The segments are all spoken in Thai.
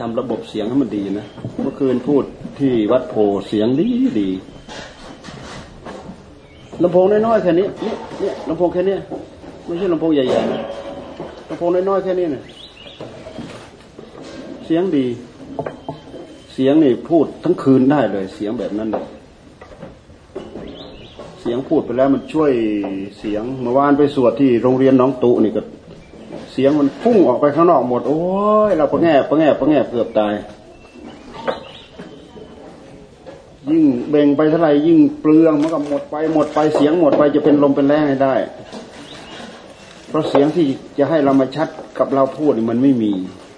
ทำระบบเสียงให้มันดีนะ เมื่อคืนพูดที่วัดโพเสียงดีดีลำโพงน้อยๆแค่นี้นี่นี่ลำโพงแค่นี้ไม่ใช่ลำโพงใหญ่ๆลำโพงน้อยๆแค่นี้เนี่ยเสียงดี เสียงนี่พูดทั้งคืนได้เลย เสียงแบบนั้นเลยเสียงพูดไปแล้วมันช่วยเสียงเมื่อวานไปสวดที่โรงเรียนน้องตุนี่ก็ สียงมันพุ่งออกไปข้างนอกหมด โอ้ยเราประแง่ประแง่ประแง่เกือบตาย ยิ่งเบ่งไปเท่าไหร่ยิ่งเปลืองมันก็หมดไปหมดไปเสียงหมดไปจะเป็นลมเป็นแรงให้ได้ เพราะเสียงที่จะให้เรามาชัดกับเราพูดนี่มันไม่มี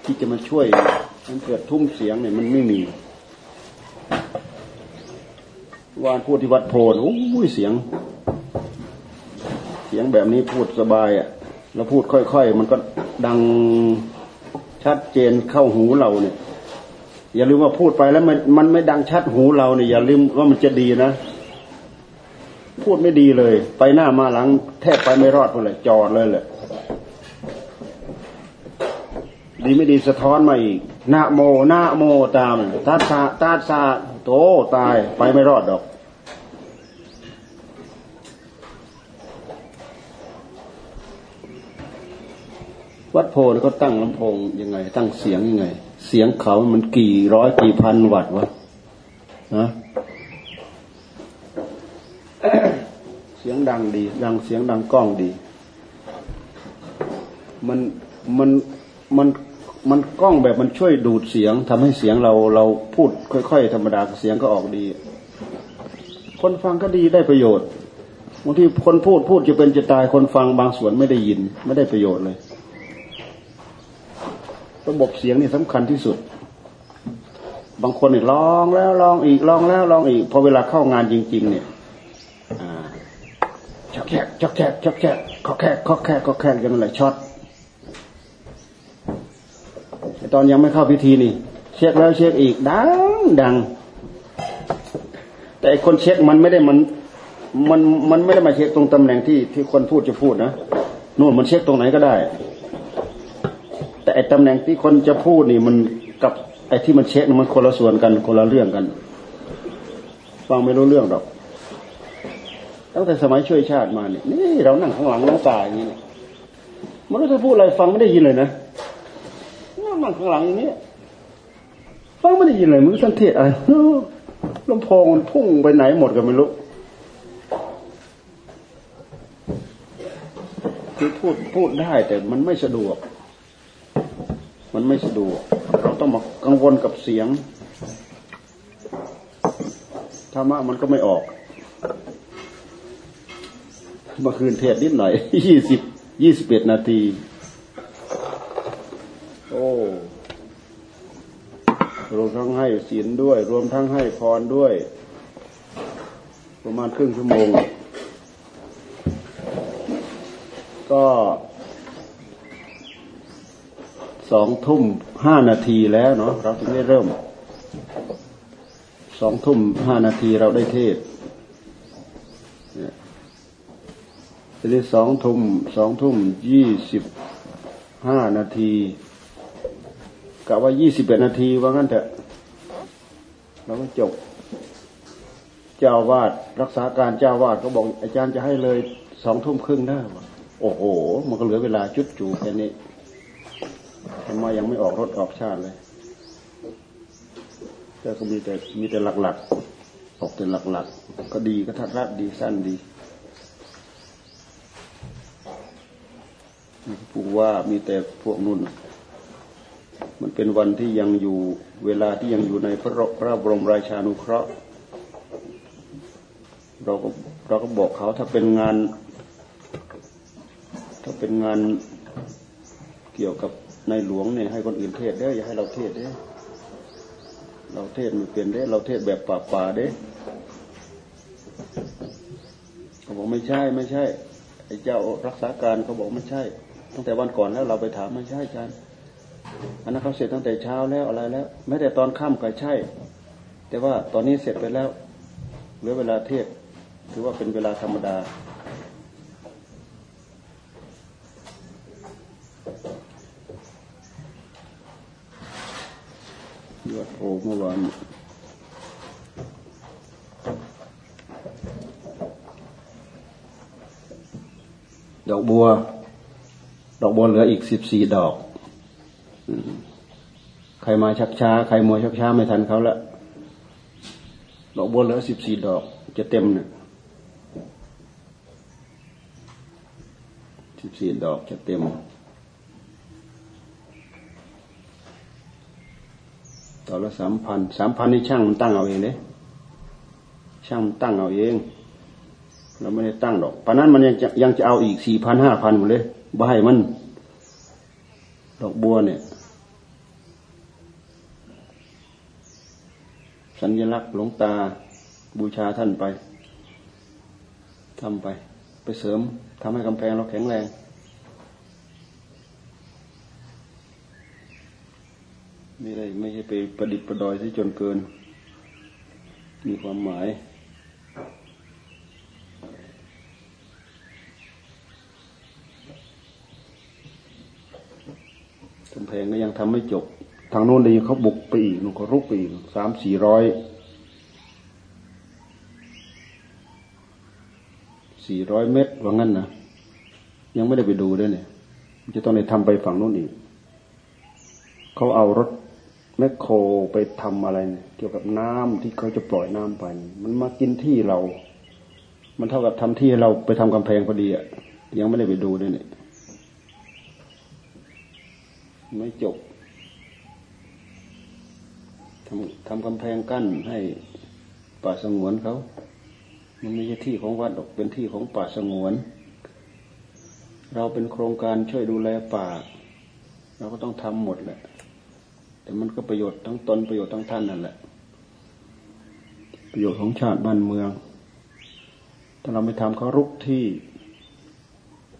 ที่จะมาช่วยมันเกิดทุ่มเสียงเนี่ยมันไม่มีวานพูดที่วัดโพนโอ้ยเสียง เสียงแบบนี้พูดสบายอะ่ะ เราพูดค่อย ๆ มันก็ดังชัดเจนเข้าหูเราเนี่ย อย่าลืมว่าพูดไปแล้วมันมันไม่ดังชัดหูเราเนี่ยอย่าลืมว่ามันจะดีนะพูดไม่ดีเลย ไปหน้ามาหลัง แทบไปไม่รอดเลยจอดเลยแหละดีไม่ดีสะท้อนมาอีกนาโมนาโมตามตาซาตาซาโตตายไปไม่รอดดอก วัดโพนี่เขาตั้งลำโพงยังไง ตั้งเสียงยังไง เสียงเขามันกี่ร้อยกี่พันวัตต์วะนะเสียงดังดี ดังเสียงดังกล้องดี มันมันมันมันกล้องแบบมันช่วยดูดเสียงทำให้เสียงเราเราพูดค่อยๆธรรมดาเสียงก็ออกดี คนฟังก็ดีได้ประโยชน์บางทีคนพูดพูดจะเป็นจะตายคนฟังบางส่วนไม่ได้ยิน ไม่ได้ประโยชน์เลย ระบบเสียงนี่สำคัญที่สุด บางคนเนี่ยลองแล้วลองอีกลองแล้วลองอีกพอเวลาเข้างานจริง ๆ เนี่ยชักแคกชักแคกชักแคกขอแคกขอแคกขอแคกยังไงช็อตตอนยังไม่เข้าพิธีนี่ เช็คแล้วเช็คอีกดังดัง แต่คนเช็คมันไม่ได้มันมันมันไม่ได้มาเช็คตรงตำแหน่งที่ที่คนพูดจะพูดนะนู่นมันเช็คตรงไหนก็ได้ แต่ไอ้ตำแหน่งที่คนจะพูดนี่มันกับไอ้ที่มันเช็คมันคนละส่วนกันคนละเรื่องกันฟังไม่รู้เรื่องหรอกตั้งแต่สมัยช่วยชาติมาเนี่ยนี่เรานั่งข้างหลังนั่งตายอย่างนี้มันไม่ได้พูดอะไรฟังไม่ได้ยินเลยนะนั่งข้างหลังอย่างนี้ฟังไม่ได้ยินเลยมึงสังเกตอะไรลำโพงมันพุ่งไปไหนหมดกันไม่รู้คือพูดพูดได้แต่มันไม่สะดวก มันไม่สะดวก เราต้องมากังวลกับเสียงธรรมะมันก็ไม่ออกเมื่อคืนเทศนิดหน่อยยี่สิบยี่สิบเอ็ดนาที โอ้รวมทั้งให้ศีลด้วย รวมทั้งให้พรด้วย ประมาณครึ่งชั่วโมง ก็ สองทุ่มห้านาทีแล้วเนาะเราถึงได้เริ่มสองทุ่มห้านาทีเราได้เทศทีนี้สองทุ่มสองทุ่มยี่สิบห้านาทีกะว่ายี่สิบเอ็ดนาทีว่างั้นเถอะเราก็จบ เจ้าวาดรักษาการเจ้าวาดก็บอกอาจารย์จะให้เลยสองทุ่มครึ่งได้โอ้โห มันก็เหลือเวลาจุดจูแค่นี้ ทำไมยังไม่ออกรถออกชาติเลยแต่ก็มีแต่มีแต่หลักๆ ออกแต่หลักๆ ก็ดีก็ทัดรัดดีสั้นดีผู้ว่ามีแต่พวกนุ่น มันเป็นวันที่ยังอยู่เวลาที่ยังอยู่ในพระพระบรมราชานุเคราะห์ เราก็เราก็บอกเขาถ้าเป็นงาน ถ้าเป็นงานเกี่ยวกับ ในหลวงเนี่ยให้คนอื่นเทศได้อย่าให้เราเทศได้เราเทศมันเปลี่ยนได้เราเทศแบบป่าป่าได้เขาบอกไม่ใช่ไม่ใช่ไอ้เจ้ารักษาการเขาบอกไม่ใช่ ตั้งแต่วันก่อนแล้วเราไปถามไม่ใช่อาจารย์อันนั้นเขาเสร็จตั้งแต่เช้าแล้วอะไรแล้วแม้แต่ตอนค่ำก็ใช่ แต่ว่าตอนนี้เสร็จไปแล้วเหลือเวลาเทศถือว่าเป็นเวลาธรรมดา กยอดโพเมื่อวานดอกบัว ดอกบัวเหลืออีกสิบสี่ดอกใครมาชักช้า ใครมัวชักช้าไม่ทันเขาละดอกบัวเหลือสิบสี่ดอก จะเต็มเนี่ยสิบสี่ดอกจะเต็มต่อ ละสามพันสามพันนี่ช่างมันตั้งเอาเองเด้ช่างมันตั้งเอาเอง เราไม่ได้ตั้งดอกปานนั้นมันยังจะยังจะเอาอีกสี่พันห้าพันหมดเลยบ่ให้มัน ดอกบัวเนี่ย สัญลักษณ์หลวงตาบูชาท่านไปทำไป ไปเสริมทำให้กำแพงเราแข็งแรง ไม่ได้ไม่ใช่ไปประดิษฐ์ประดอยที่จนเกิน มีความหมาย กำแพงก็ยังทำไม่จบ ทางโน้นเลยเขาบุกไปอีกนู่นเขารุกไปอีกสามสี่ร้อยสี่ร้อยเมตรว่างั้นนะยังไม่ได้ไปดูด้วยเนี่ยจะต้องไปทำไปฝั่งโน้นอีกเขาเอารถ แมคโครไปทำอะไรเนี่ยเกี่ยวกับน้ำที่เขาจะปล่อยน้ำไป มันมากินที่เรา มันเท่ากับทำที่เราไปทำกำแพงพอดีอะยังไม่ได้ไปดูด้วยเนี่ยไม่จบทำทำกำแพงกั้นให้ป่าสงวนเขา มันไม่ใช่ที่ของวัดหรอกเป็นที่ของป่าสงวน เราเป็นโครงการช่วยดูแลป่า เราก็ต้องทำหมดแหละ แต่มันก็ประโยชน์ทั้งตนประโยชน์ทั้งท่านนั่นแหละ ประโยชน์ของชาติบ้านเมือง ถ้าเราไม่ทำเขารุกที่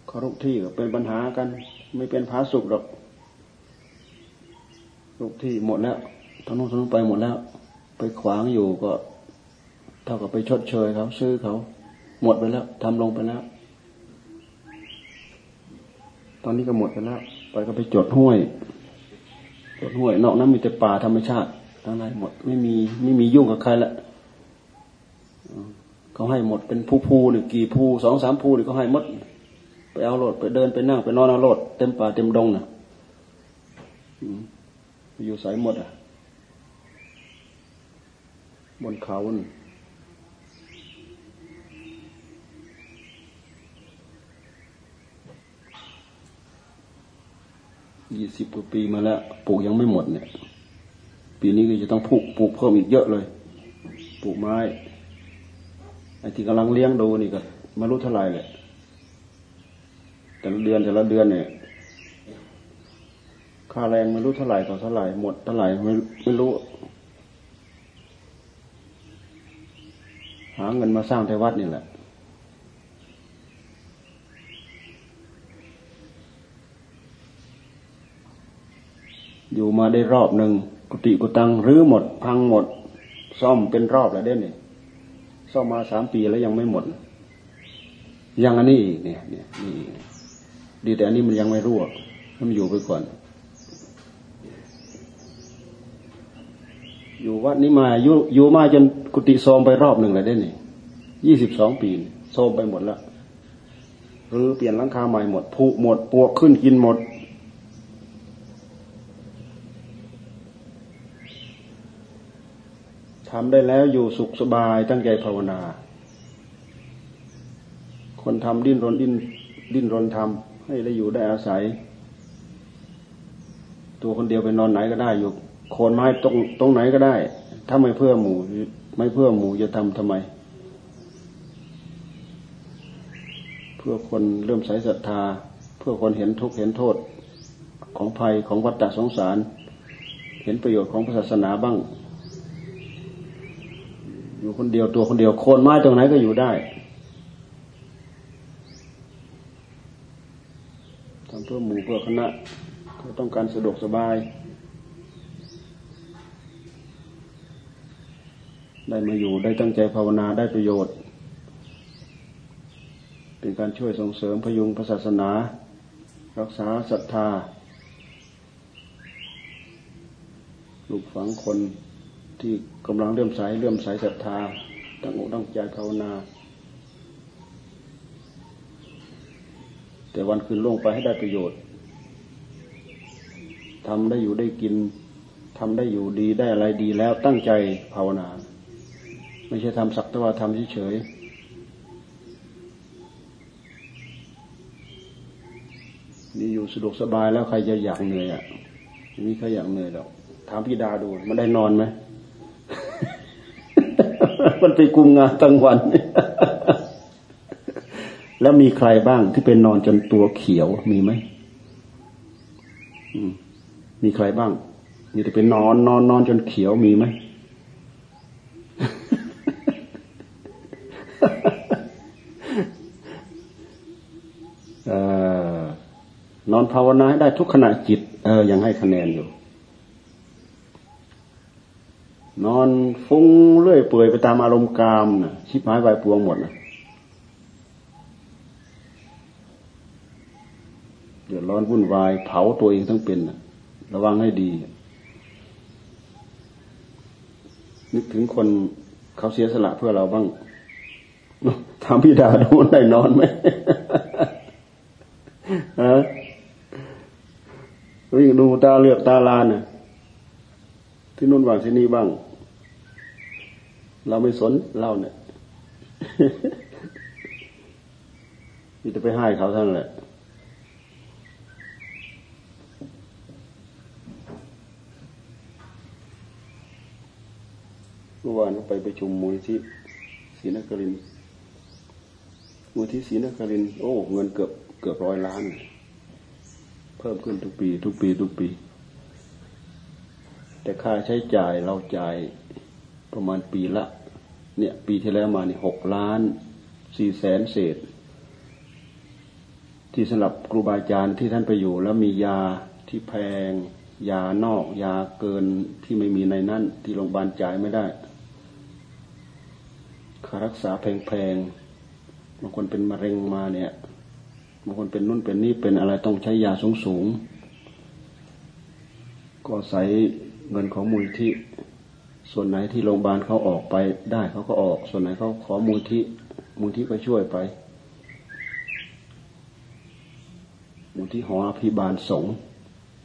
เขารุกที่ก็เป็นปัญหากัน ไม่เป็นผาสุกหรอกลูกที่หมดแล้วทั้งนู้นทั้งนู้นไปหมดแล้ว ไปขวางอยู่ก็ เท่ากับไปชดเชยเขาซื้อเขาหมดไปแล้วทำลงไปแล้ว ตอนนี้ก็หมดไปแล้ว ไปก็ไปจดห้วย ต้นห้วยนอกนั้นมีแต่ป่าธรรมชาติทั้งนั้นหมดไม่มีไม่มียุ่งกับใครละเขาให้หมดเป็นผู้ภูหรือกี่ภูสองสามภูหรือเขาให้หมด ไปเอาโลดไปเดินไปนั่งไปนอนเอาโลดเต็มป่าเต็มดงนะ่ะอยู่สายหมดอะ บนเขา ยี่สิบกว่าปีมาแล้วปลูกยังไม่หมดเนี่ย ปีนี้ก็จะต้องปลูกปลูกเพิ่มอีกเยอะเลย ปลูกไม้ไอ้ที่กำลังเลี้ยงดูนี่ก็ไม่รู้เท่าไหร่แหละแต่ละเดือนแต่ละเดือนเนี่ยค่าแรงไม่รู้เท่าไหร่ต่อเท่าไหร่หมดเท่าไหร่ไม่ไม่รู้ หาเงินมาสร้างแต่วัดนี่แหละ อยู่มาได้รอบหนึ่งกุฏิกุตังรื้อหมด พังหมด ซ่อมเป็นรอบแล้วเด้เนี่ยซ่อมมาสามปีแล้วยังไม่หมด ยังอันนี้อีกเนี่ยเนี่ยนี่ดีแต่อันนี้มันยังไม่รั่วมันอยู่ไปก่อน อยู่วัดนี้มาอยู่อยู่มาจนกุฏิโทมไปรอบหนึ่งเลยได้นี่ยี่สิบสองปีโทมไปหมดแล้วหรือเปลี่ยนหลังคาใหม่หมดผุหมดปวกขึ้นกินหมด ทำได้แล้วอยู่สุขสบายตั้งใจภาวนา คนทำดิ้นรนดิ้นดิ้นรนทำให้ได้อยู่ได้อาศัย ตัวคนเดียวไปนอนไหนก็ได้อยู่โคนไม้ตรงตรงไหนก็ได้ ถ้าไม่เพื่อหมูไม่เพื่อหมูจะทำทำไม เพื่อคนเริ่มใส่ศรัทธา เพื่อคนเห็นทุกข์เห็นโทษของภัยของวัฏฏะสงสาร เห็นประโยชน์ของศาสนาบ้าง อยู่คนเดียวตัวคนเดียวโคนไม้ตรงไหนก็อยู่ได้ทำเพื่อหมู่เพื่อคณะก็ต้องการสะดวกสบาย ได้มาอยู่ได้ตั้งใจภาวนาได้ประโยชน์ เป็นการช่วยส่งเสริมพยุงศาสนา รักษาศรัทธาลูกฝังคน ที่กำลังเลื่อมใสเลื่อมใสศรัทธาตั้งอกตั้งใจภาวนา แต่วันคืนล่วงไปให้ได้ประโยชน์ทำได้อยู่ได้กินทำได้อยู่ดีได้อะไรดีแล้วตั้งใจภาวนา ไม่ใช่ทำสักแต่ว่าทำเฉยนี่อยู่สะดวกสบายแล้วใครจะอยากเหนื่อยอะม่มีใครอยากเหนื่อยหรอกถามพี่ดาดูมันได้นอนไหม มันไปกุมงานตั้งวัน แล้วมีใครบ้างที่เป็นนอนจนตัวเขียวมีไหมมีใครบ้างมีแต่เป็นนอนนอนนอนจนเขียวมีไหมนอนภาวนาได้ทุกขณะจิต เออยังให้คะแนนอยู่ นอนฟุ้งเลื่อยเปื่อยไปตามอารมณ์กามนะชิบหายไปปวงหมดนะเดือดร้อนวุ่นวาย เผาตัวเองทั้งเป็นนะระวังให้ดี นึกถึงคนเขาเสียสละเพื่อเราบ้างถามพี่ดาดูได้นอนไหมฮะวิ่งดูตาเลือกตาลานน่ะที่นู่นบ้างที่นี่บ้าง เราไม่สนเล่าเนี่ยมีแต่ไปให้เขาท่านแหละ เมื่อวานไปประชุมมูลที่ศรีนครินมูลที่ศรีนคริน โอ้ เงินเกือบเกือบร้อยล้าน เพิ่มขึ้นทุกปี ทุกปี ทุกปี แต่ค่าใช้จ่ายเราจ่าย ประมาณปีละ เนี่ยปีที่แล้วมาเนี่ยหกล้านสี่แสนเศษ ที่สำหรับครูบาอาจารย์ที่ท่านไปอยู่ แล้วมียาที่แพง ยานอก ยาเกินที่ไม่มีในนั้นที่โรงพยาบาลจ่ายไม่ได้ค่ารักษาแพงๆบางคนเป็นมะเร็งมาเนี่ยบางคนเป็นนุ่นเป็นนี่เป็นอะไรต้องใช้ยาสูงๆก็ใส่เงินของมูลที่ ส่วนไหนที่โรงพยาบาลเขาออกไปได้เขาก็ออก ส่วนไหนเขาขอมูลที่มูลที่ก็ช่วยไป มูลที่หออภิบาลสง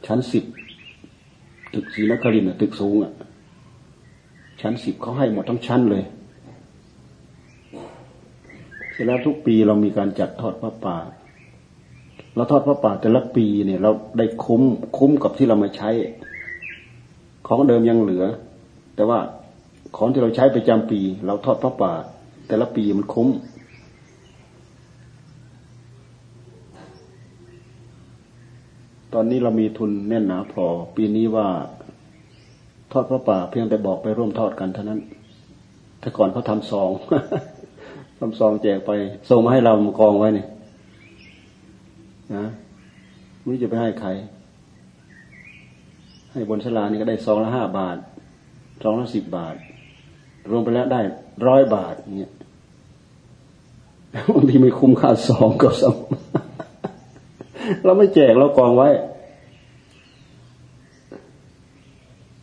ชั้นสิบตึกศรีนครินทร์ตึกสูงอะ ชั้นสิบเขาให้หมดทั้งชั้นเลยร็จแล้วทุกปีเรามีการจัดทอดพระป่าเราทอดพระป่าแต่ละปีเนี่ย เราได้คุ้มคุ้มกับที่เรามาใช้ ของเดิมยังเหลือ แต่ว่าของที่เราใช้ประจำปี เราทอดพระป่า แต่ละปีมันคุ้ม ตอนนี้เรามีทุนแน่นหนาพอ ปีนี้ว่า ทอดพระป่า เพียงแต่บอกไปร่วมทอดกันเท่านั้น แต่ก่อนเขาทำซองทำซองแจกไปส่งมาให้เรากองไว้นี่นะไม่จะไปให้ใคร ให้บนสลานี่ก็ได้ซองละห้าบาท ซองละสิบบาท รวมไปแล้วได้ร้อยบาทเนี่ยบางทีไม่คุ้มค่าซองก็สมเราไม่แจกเรากองไว้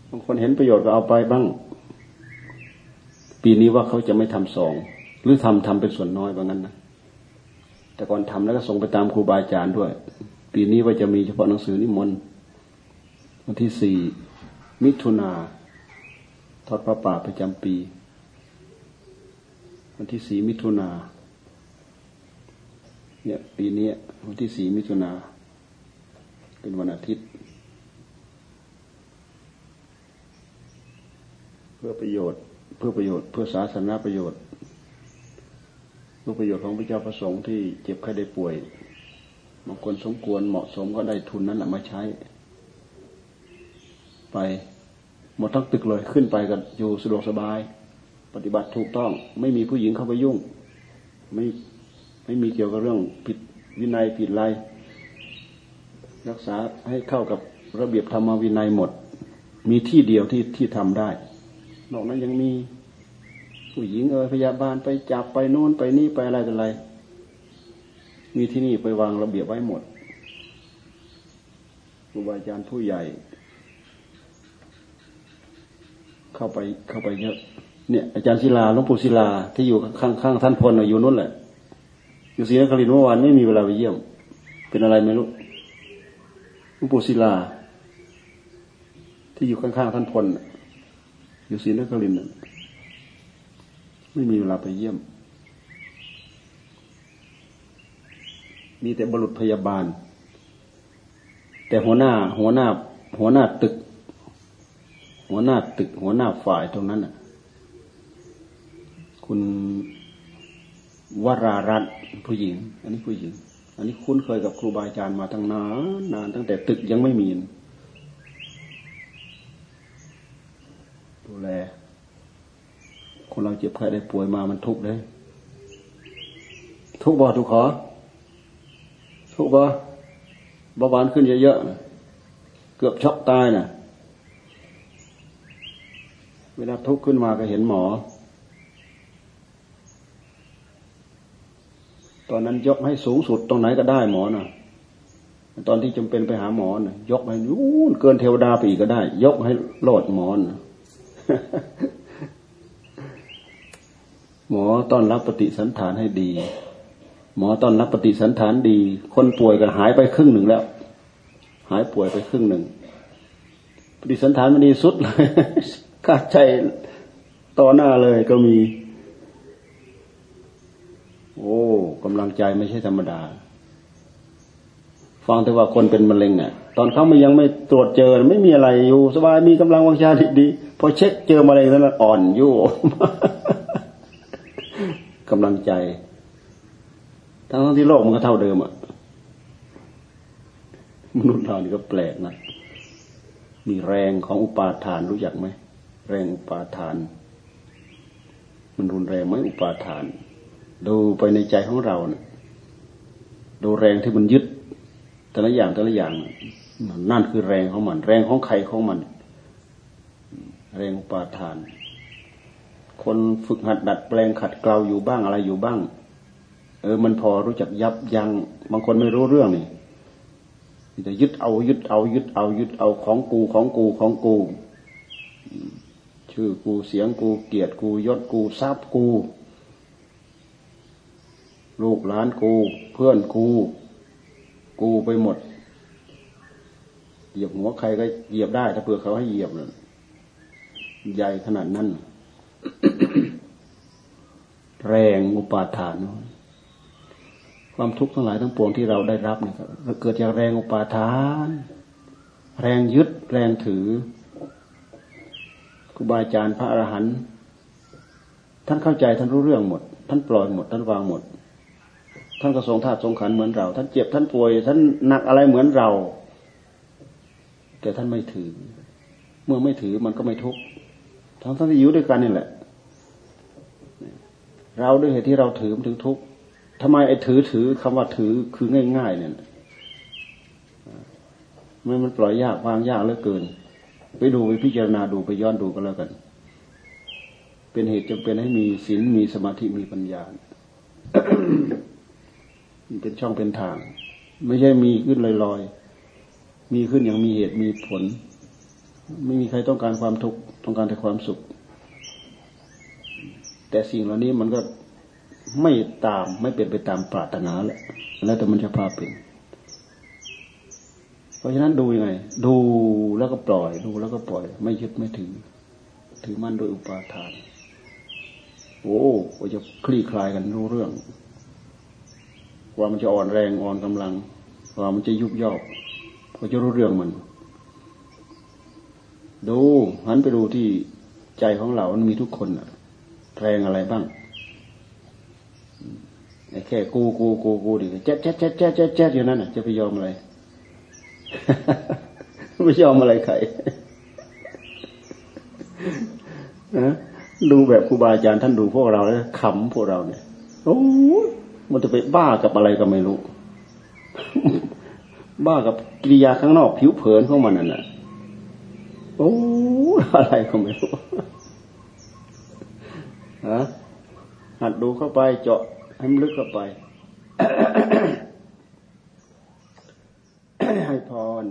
บางคนเห็นประโยชน์ก็เอาไปบ้าง ปีนี้ว่าเขาจะไม่ทำซอง หรือทำทำเป็นส่วนน้อยบางนั้นนะแต่ก่อนทำแล้วก็ส่งไปตามครูบาอาจารย์ด้วย ปีนี้ว่าจะมีเฉพาะหนังสือนิมนต์วันที่สี่มิถุนา ทอดพระป่าประจำปี วันที่สี่มิถุนาเนี่ยปีนี้วันที่สี่มิถุนาเป็นวันอาทิตย์ เพื่อประโยชน์ เพื่อประโยชน์เพื่อสาธารณประโยชน์รูปประโยชน์ของพระเจ้าประสงค์ที่เจ็บไข้ได้ป่วยบางคนสมควรเหมาะสมก็ได้ทุนนั้นแหละมาใช้ ไป หมดทั้งตึกเลยขึ้นไปกันอยู่สะดวกสบาย ปฏิบัติถูกต้อง ไม่มีผู้หญิงเข้าไปยุ่ง ไม่ไม่มีเกี่ยวกับเรื่องผิดวินัยผิดไรรักษาให้เข้ากับระเบียบธรรมวินัยหมด มีที่เดียวที่ที่ทำได้ นอกนั้นยังมีผู้หญิงเออพยาบาลไปจับไปโน่นไปนี่ไปอะไรต่ออะไร มีที่นี่ไปวางระเบียบไว้หมดครูบาอาจารย์ผู้ใหญ่ เข้าไปเข้าไปเยอะเนี่ยอาจารย์ศิลาหลวงปู่ศิลาที่อยู่ข้างข้างท่านพลอยู่นู้นแหละ อยู่ศรีนครินทร์เมื่อวานไม่มีเวลาไปเยี่ยม เป็นอะไรไม่รู้หลวงปู่ศิลา ที่อยู่ข้างๆท่านพลอยู่ศรีนครินทร์ไม่มีเวลาไปเยี่ยม มีแต่บุรุษพยาบาล แต่หัวหน้า หัวหน้า หัวหน้าตึก หัวหน้าตึกหัวหน้าฝ่ายตรงนั้นน่ะ คุณวรารัตน์ผู้หญิง อันนี้ผู้หญิง อันนี้คุ้นเคยกับครูบาอาจารย์มาตั้งนานนานตั้งแต่ตึกยังไม่มีดูแลคนเราเจ็บไข้ได้ป่วยมามันทุกข์เลยทุกข์บ่ทุกขอ ทุกข์บ่เบาหวานขึ้นเยอะๆเกือบช็อกตายนะ่ะ เวลาทุกข์ขึ้นมาก็เห็นหมอ ตอนนั้นยกให้สูงสุดตรงไหนก็ได้หมอนะ่ะ ตอนที่จำเป็นไปหาหมอนะ่ะยกให้นู่นเกินเทวดาไปอีกก็ได้ ยกให้โลดหมอนนะหมอต้อนรับปฏิสันฐานให้ดี หมอต้อนรับปฏิสันฐานดี คนป่วยก็หายไปครึ่งหนึ่งแล้ว หายป่วยไปครึ่งหนึ่งปฏิสันฐานมันดีสุดเลย กาใจต่อหน้าเลยก็มี โอ้กำลังใจไม่ใช่ธรรมดา ฟังแต่ว่าคนเป็นมะเร็งอะตอนเขาไม่ยังไม่ตรวจเจอ ไม่มีอะไรอยู่ สบายมีกำลังวังชาดีพอเช็คเจอมะเร็งแล้วอ่อนยู่กำลังใจ ทั้งทั้งที่โลกมันก็เท่าเดิมอะมนุษย์เรานี่ก็แปลกนะมีแรงของอุปาทานรู้จักไหม แรงอุปาทาน มันรุนแรงไหมอุปาทาน ดูไปในใจของเราเนะดูแรงที่มันยึด แต่ละอย่างแต่ละอย่าง นั่นคือแรงของมัน แรงของใครของมัน แรงอุปาทาน คนฝึกหัดดัดแปลงขัดเกลาอยู่บ้างอะไรอยู่บ้าง เออ มันพอรู้จักยับยัง้งบางคนไม่รู้เรื่องนี่แต่ยึดเอายึดเอายึดเอายึดเอาของกูของกูของกู ชื่อกูเสียงกูเกียรติกูยศกูทรัพย์กู ลูกหลานกู เพื่อนกู กูไปหมด เหยียบหัวใครก็เหยียบได้ถ้าเผื่อเขาให้เหยียบเลยใหญ่ขนาดนั้นแรงอุปาทานความทุกข์ทั้งหลายทั้งปวงที่เราได้รับเนี่ยเกิดจากแรงอุปาทาน แรงยึดแรงถือ ครูบาอาจารย์พระอรหันต์ท่านเข้าใจท่านรู้เรื่องหมด ท่านปล่อยหมด ท่านวางหมด ท่านก็ทรงธาตุทรงขันเหมือนเรา ท่านเจ็บท่านป่วย ท่านหนักอะไรเหมือนเรา แต่ท่านไม่ถือ เมื่อไม่ถือมันก็ไม่ทุกข์ทั้งทั้งที่อยู่ด้วยกันนี่แหละ เราด้วยเหตุที่เราถือมันถึงทุกข์ทำไมไอ้ถือถือคำว่าถือคือง่าย ๆ เนี่ยมันมันปล่อยยากวางยากเหลือเกิน ไปดูไปพิจารณาดูไปย้อนดูก็แล้วกัน เป็นเหตุจำเป็นให้มีศีลมีสมาธิมีปัญญาเป็นช่องเป็นทาง ไม่ใช่มีขึ้นลอยๆ มีขึ้นอย่างมีเหตุมีผล ไม่มีใครต้องการความทุกข์ต้องการแต่ความสุข แต่สิ่งเหล่านี้มันก็ไม่ตามไม่เป็นไปตามปรารถนาแหละแล้วแต่มันจะพาเป็น ราะฉะนั้นดูยังไง ดูแล้วก็ปล่อย ดูแล้วก็ปล่อย ไม่ยึดไม่ถือ ถือมั่นโดยอุปาทาน โอ้ก็จะคลี่คลายกันรู้เรื่อง ว่ามันจะอ่อนแรงอ่อนกำลัง ว่ามันจะยุบยอบก็จะรู้เรื่องมัน ดูหันไปดูที่ใจของเรา มันมีทุกคนอะแรงอะไรบ้างแค่กูกูกูกูดิเจ๊ดเจ๊ดเจ๊ดเจ๊ดเจ๊ดเจ๊ดอยู่นั่นน่ะ จะไปยอมอะไร ไม่ยอมอะไรใครนะดูแบบครูบาอาจารย์ท่านดูพวกเราแล้วขำพวกเราเนี่ยโอ้มันจะไปบ้ากับอะไรก็ไม่รู้ บ้ากับกิริยาข้างนอกผิวเผินของมันนั่นแหละโอ้อะไรก็ไม่รู้ฮะหัดดูเข้าไปเจาะให้มันลึกเข้าไป ร